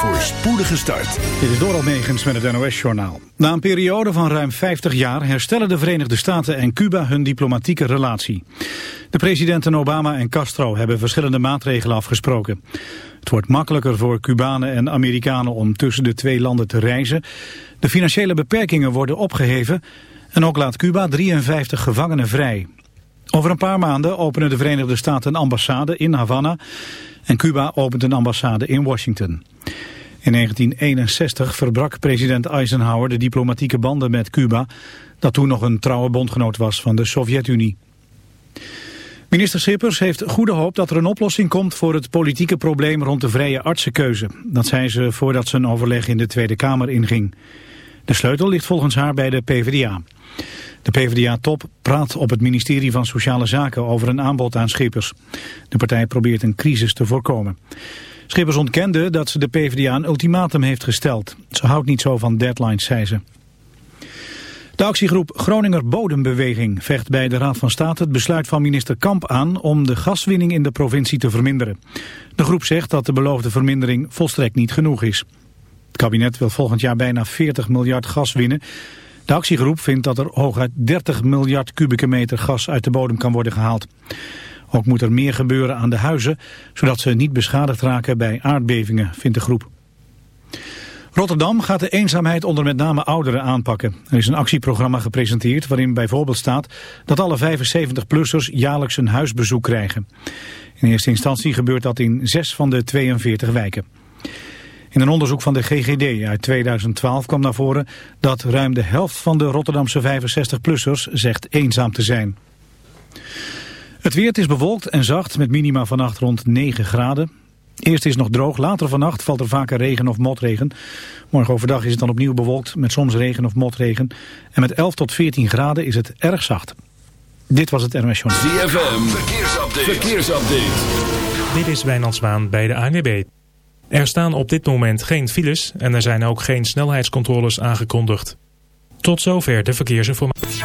voor spoedige start. Dit is Doral Megens met het NOS-journaal. Na een periode van ruim 50 jaar herstellen de Verenigde Staten en Cuba hun diplomatieke relatie. De presidenten Obama en Castro hebben verschillende maatregelen afgesproken. Het wordt makkelijker voor Cubanen en Amerikanen om tussen de twee landen te reizen. De financiële beperkingen worden opgeheven en ook laat Cuba 53 gevangenen vrij. Over een paar maanden openen de Verenigde Staten een ambassade in Havana en Cuba opent een ambassade in Washington. In 1961 verbrak president Eisenhower de diplomatieke banden met Cuba, dat toen nog een trouwe bondgenoot was van de Sovjet-Unie. Minister Schippers heeft goede hoop dat er een oplossing komt voor het politieke probleem rond de vrije artsenkeuze. Dat zei ze voordat ze een overleg in de Tweede Kamer inging. De sleutel ligt volgens haar bij de PvdA. De PvdA-top praat op het ministerie van Sociale Zaken over een aanbod aan Schippers. De partij probeert een crisis te voorkomen. Schippers ontkende dat ze de PvdA een ultimatum heeft gesteld. Ze houdt niet zo van deadlines, zei ze. De actiegroep Groninger Bodembeweging vecht bij de Raad van State het besluit van minister Kamp aan om de gaswinning in de provincie te verminderen. De groep zegt dat de beloofde vermindering volstrekt niet genoeg is. Het kabinet wil volgend jaar bijna 40 miljard gas winnen. De actiegroep vindt dat er hooguit 30 miljard kubieke meter gas uit de bodem kan worden gehaald. Ook moet er meer gebeuren aan de huizen, zodat ze niet beschadigd raken bij aardbevingen, vindt de groep. Rotterdam gaat de eenzaamheid onder met name ouderen aanpakken. Er is een actieprogramma gepresenteerd waarin bijvoorbeeld staat dat alle 75-plussers jaarlijks een huisbezoek krijgen. In eerste instantie gebeurt dat in zes van de 42 wijken. In een onderzoek van de GGD uit 2012 kwam naar voren dat ruim de helft van de Rotterdamse 65-plussers zegt eenzaam te zijn. Het weer is bewolkt en zacht met minima vannacht rond 9 graden. Eerst is het nog droog, later vannacht valt er vaker regen of motregen. Morgen overdag is het dan opnieuw bewolkt met soms regen of motregen. En met 11 tot 14 graden is het erg zacht. Dit was het NOS Journal. ZFM, verkeersupdate. verkeersupdate. Dit is Wijnand bij de ANWB. Er staan op dit moment geen files en er zijn ook geen snelheidscontroles aangekondigd. Tot zover de verkeersinformatie.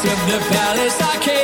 Of the palace I and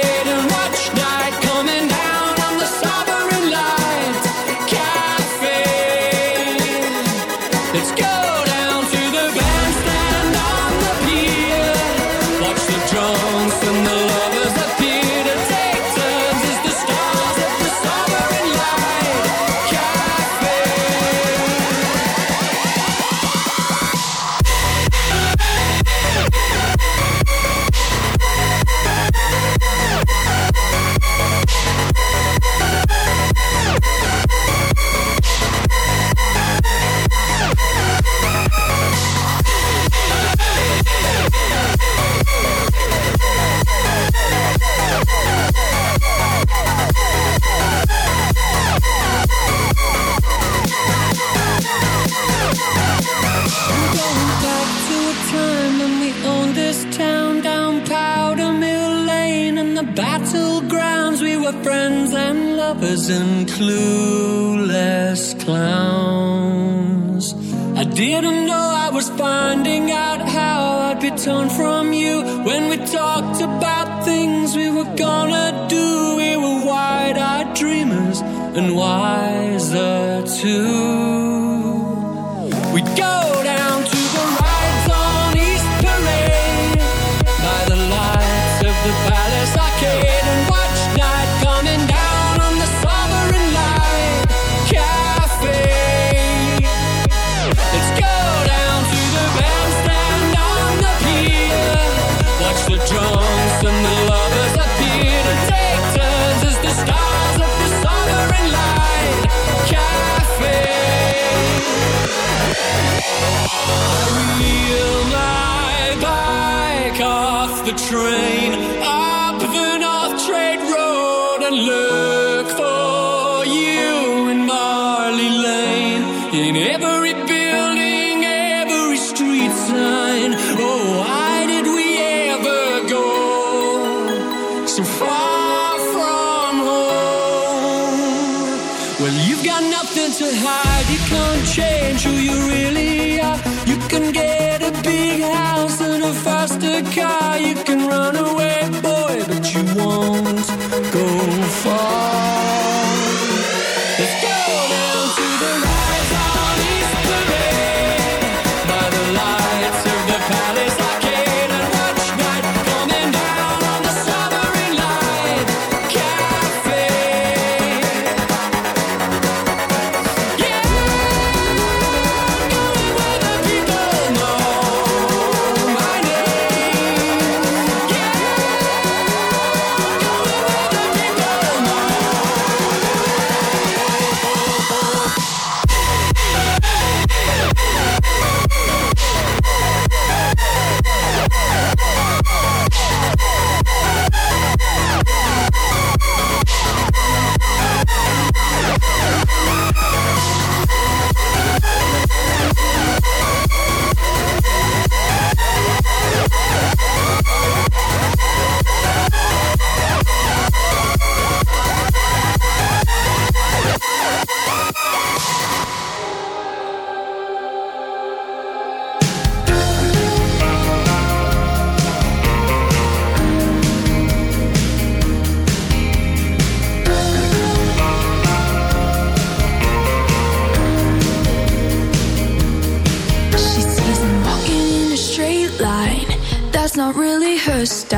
first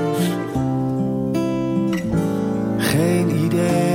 day.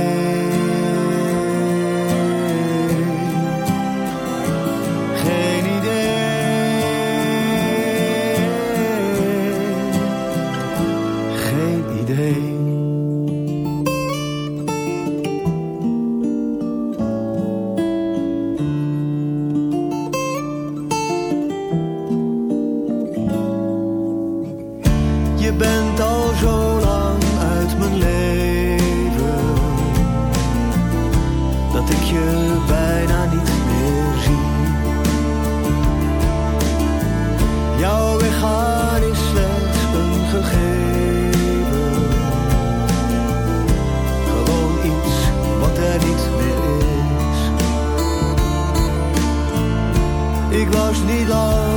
love.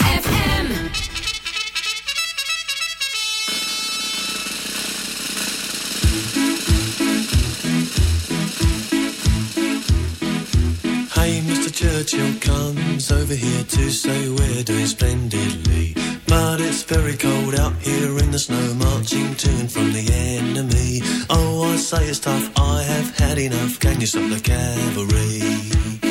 say it's tough. I have had enough. Can you stop the cavalry?